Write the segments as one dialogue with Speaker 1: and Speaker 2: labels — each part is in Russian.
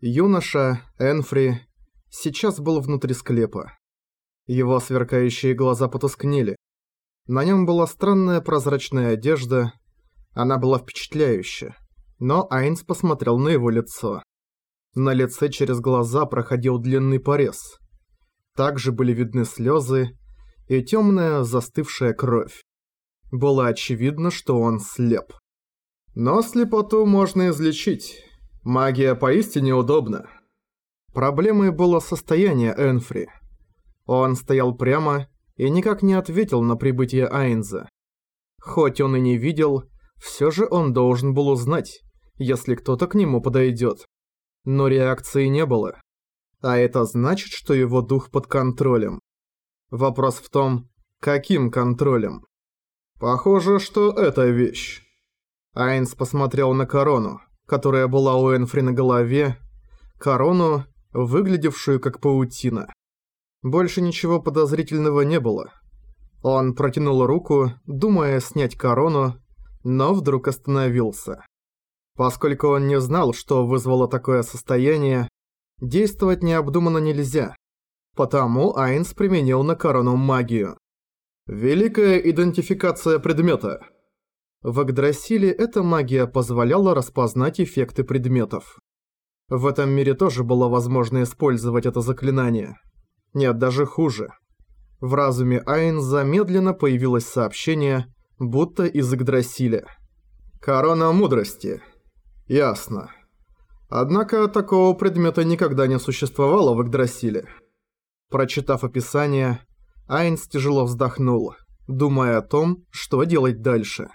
Speaker 1: Юноша, Энфри, сейчас был внутри склепа. Его сверкающие глаза потускнели. На нем была странная прозрачная одежда, она была впечатляющая, но Айнс посмотрел на его лицо. На лице через глаза проходил длинный порез. Также были видны слезы и темная застывшая кровь. Было очевидно, что он слеп. Но слепоту можно излечить. Магия поистине удобна. Проблемой было состояние Энфри. Он стоял прямо и никак не ответил на прибытие Айнза. Хоть он и не видел, все же он должен был узнать, если кто-то к нему подойдет. Но реакции не было. А это значит, что его дух под контролем. Вопрос в том, каким контролем? Похоже, что это вещь. Айнс посмотрел на корону, которая была у Энфри на голове, корону, выглядевшую как паутина. Больше ничего подозрительного не было. Он протянул руку, думая снять корону, но вдруг остановился. Поскольку он не знал, что вызвало такое состояние, действовать необдуманно нельзя. Потому Айнс применил на корону магию. Великая идентификация предмета. В Агдрасиле эта магия позволяла распознать эффекты предметов. В этом мире тоже было возможно использовать это заклинание. Нет, даже хуже. В разуме Айнза медленно появилось сообщение, будто из Игдрасиля. «Корона мудрости». Ясно. Однако такого предмета никогда не существовало в Игдрасиле. Прочитав описание, Айнс тяжело вздохнул, думая о том, что делать дальше.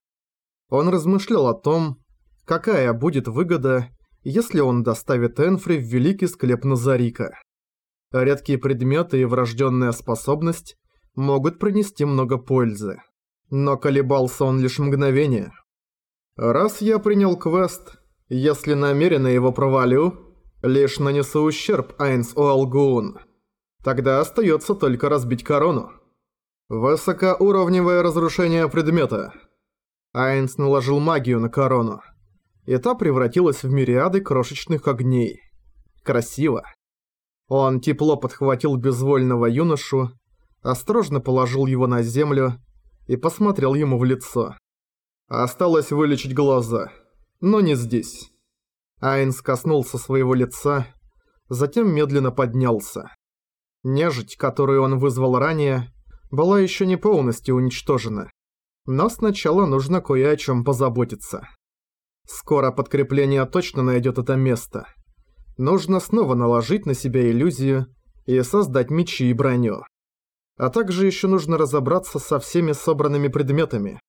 Speaker 1: Он размышлял о том, какая будет выгода, если он доставит Энфри в великий склеп Назарика. Редкие предметы и врожденная способность могут принести много пользы. Но колебался он лишь мгновение. Раз я принял квест, если намеренно его провалю, лишь нанесу ущерб Айнс Уалгуун. Тогда остается только разбить корону. Высокоуровневое разрушение предмета. Айнс наложил магию на корону. И та превратилась в мириады крошечных огней. Красиво. Он тепло подхватил безвольного юношу, осторожно положил его на землю и посмотрел ему в лицо. Осталось вылечить глаза, но не здесь. Айнс коснулся своего лица, затем медленно поднялся. Нежить, которую он вызвал ранее, была еще не полностью уничтожена. Но сначала нужно кое о чем позаботиться. Скоро подкрепление точно найдет это место. Нужно снова наложить на себя иллюзию и создать мечи и броню. А также еще нужно разобраться со всеми собранными предметами.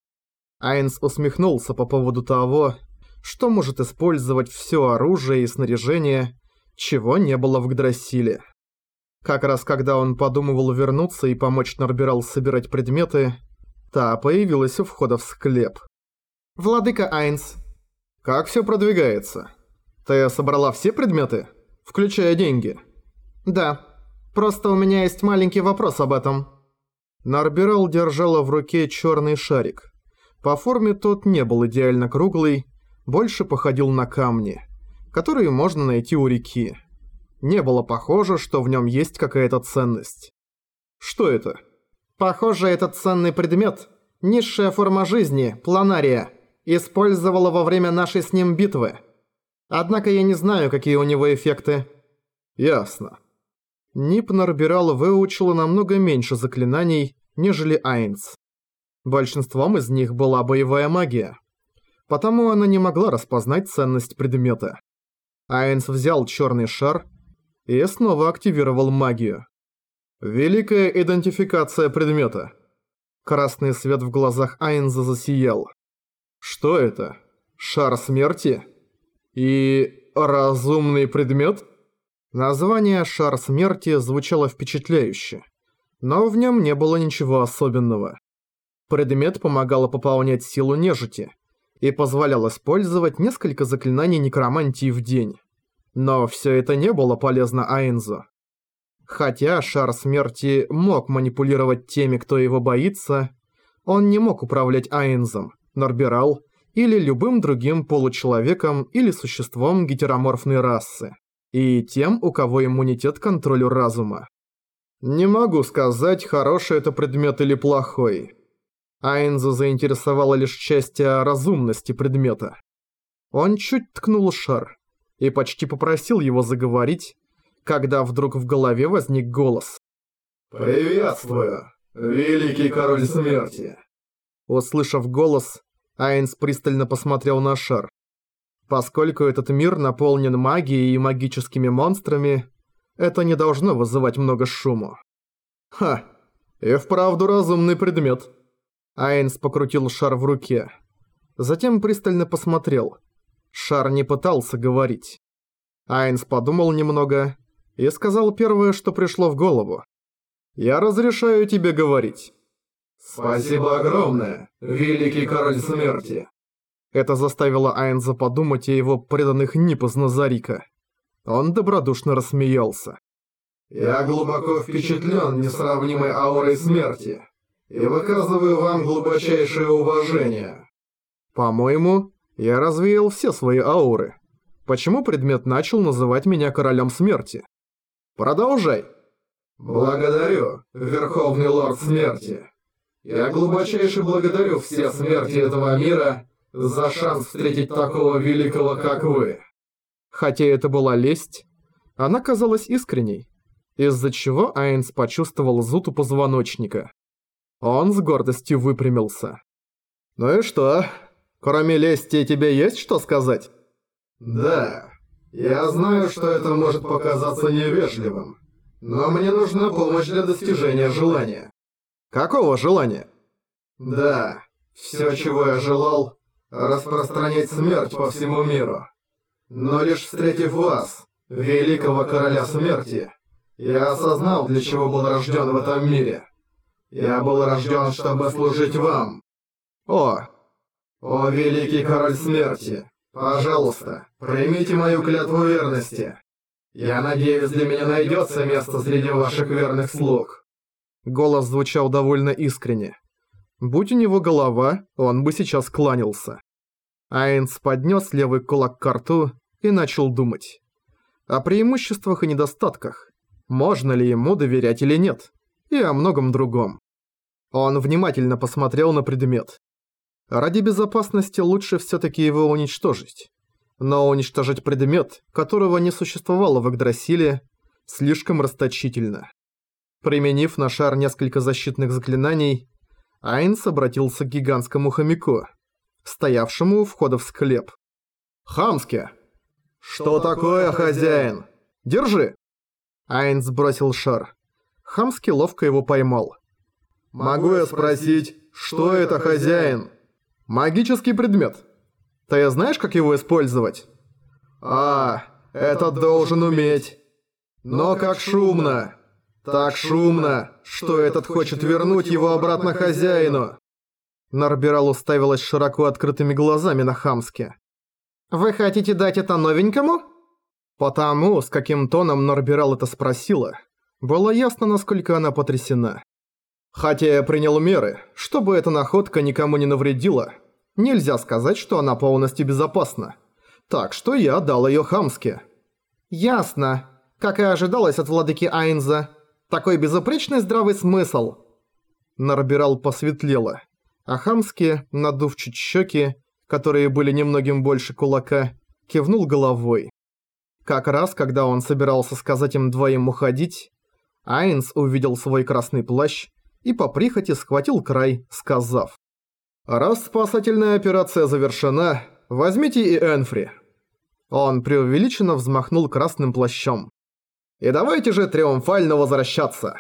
Speaker 1: Айнс усмехнулся по поводу того, что может использовать все оружие и снаряжение, чего не было в Гдрасиле. Как раз когда он подумывал вернуться и помочь Норбирал собирать предметы, та появилась у входа в склеп. «Владыка Айнс, как все продвигается? Ты собрала все предметы, включая деньги?» «Да, просто у меня есть маленький вопрос об этом». Нарбирал держала в руке черный шарик. По форме тот не был идеально круглый, больше походил на камни, которые можно найти у реки. Не было похоже, что в нем есть какая-то ценность. Что это? Похоже, этот ценный предмет – низшая форма жизни, планария, использовала во время нашей с ним битвы. Однако я не знаю, какие у него эффекты. Ясно. Нип Нарбирал выучила намного меньше заклинаний, нежели Айнс. Большинством из них была боевая магия. Потому она не могла распознать ценность предмета. Айнс взял черный шар и снова активировал магию. Великая идентификация предмета. Красный свет в глазах Айнза засиял. Что это? Шар смерти? И разумный предмет? Название «Шар смерти» звучало впечатляюще, но в нем не было ничего особенного. Предмет помогал пополнять силу нежити и позволял использовать несколько заклинаний некромантии в день. Но все это не было полезно Айнзу. Хотя Шар Смерти мог манипулировать теми, кто его боится, он не мог управлять Айнзом, Норбирал или любым другим получеловеком или существом гетероморфной расы. и тем, у кого иммунитет к контролю разума. Не могу сказать, хороший это предмет или плохой. Айнза заинтересовала лишь часть о разумности предмета. Он чуть ткнул шар и почти попросил его заговорить, когда вдруг в голове возник голос.
Speaker 2: «Приветствую, великий король смерти!»
Speaker 1: Услышав голос, Айнс пристально посмотрел на шар. Поскольку этот мир наполнен магией и магическими монстрами, это не должно вызывать много шуму. Ха, и вправду разумный предмет. Айнс покрутил шар в руке. Затем пристально посмотрел. Шар не пытался говорить. Айнс подумал немного и сказал первое, что пришло в голову. «Я разрешаю тебе говорить».
Speaker 2: «Спасибо огромное, великий король смерти».
Speaker 1: Это заставило Айнза подумать о его преданных Нипас Назарика. Он добродушно рассмеялся.
Speaker 2: «Я глубоко впечатлен несравнимой аурой смерти и выказываю вам глубочайшее уважение».
Speaker 1: «По-моему, я развеял все свои ауры. Почему предмет начал называть меня королем смерти?» «Продолжай».
Speaker 2: «Благодарю, Верховный Лорд Смерти. Я глубочайше благодарю все смерти этого мира за шанс встретить такого великого, как вы».
Speaker 1: Хотя это была лесть, она казалась искренней, из-за чего Айнс почувствовал зуд у позвоночника. Он с гордостью выпрямился. «Ну и что? Кроме лести тебе есть что сказать?»
Speaker 2: «Да, я знаю, что это может показаться невежливым, но мне нужна помощь для достижения желания».
Speaker 1: «Какого желания?»
Speaker 2: «Да, все, чего я желал, распространять смерть по всему миру. Но лишь встретив вас, великого короля смерти, я осознал, для чего был рожден в этом мире. Я был рожден, чтобы служить вам.
Speaker 1: О!
Speaker 2: О, великий король смерти, пожалуйста, примите мою клятву верности. Я надеюсь, для меня найдется место среди ваших верных слуг.
Speaker 1: Голос звучал довольно искренне. Будь у него голова, он бы сейчас кланялся. Айнс поднес левый кулак к рту и начал думать. О преимуществах и недостатках. Можно ли ему доверять или нет. И о многом другом. Он внимательно посмотрел на предмет. Ради безопасности лучше всё-таки его уничтожить. Но уничтожить предмет, которого не существовало в Игдрасиле, слишком расточительно. Применив на шар несколько защитных заклинаний, Айнс обратился к гигантскому хомяку, стоявшему у входа в склеп. «Хамске!» «Что такое, хозяин? Держи!» Айнс бросил шар. Хамски ловко его поймал.
Speaker 2: «Могу я спросить, что это, хозяин?»
Speaker 1: «Магический предмет. Ты знаешь, как его использовать?»
Speaker 2: «А, этот должен уметь. Но как шумно! Так шумно, что этот хочет вернуть его обратно хозяину!»
Speaker 1: Нарбирал уставилась широко открытыми глазами на Хамске. «Вы хотите дать это новенькому?» Потому, с каким тоном Норбирал это спросила, было ясно, насколько она потрясена. Хотя я принял меры, чтобы эта находка никому не навредила, нельзя сказать, что она полностью безопасна. Так что я дал её Хамске. «Ясно. Как и ожидалось от владыки Айнза. Такой безупречный здравый смысл». Нарбирал посветлело, а Хамске, надув чуть щеки, которые были немногим больше кулака, кивнул головой. Как раз, когда он собирался сказать им двоим уходить, Айнс увидел свой красный плащ и по прихоти схватил край, сказав «Раз спасательная операция завершена, возьмите и Энфри». Он преувеличенно взмахнул красным плащом. «И давайте же триумфально возвращаться!»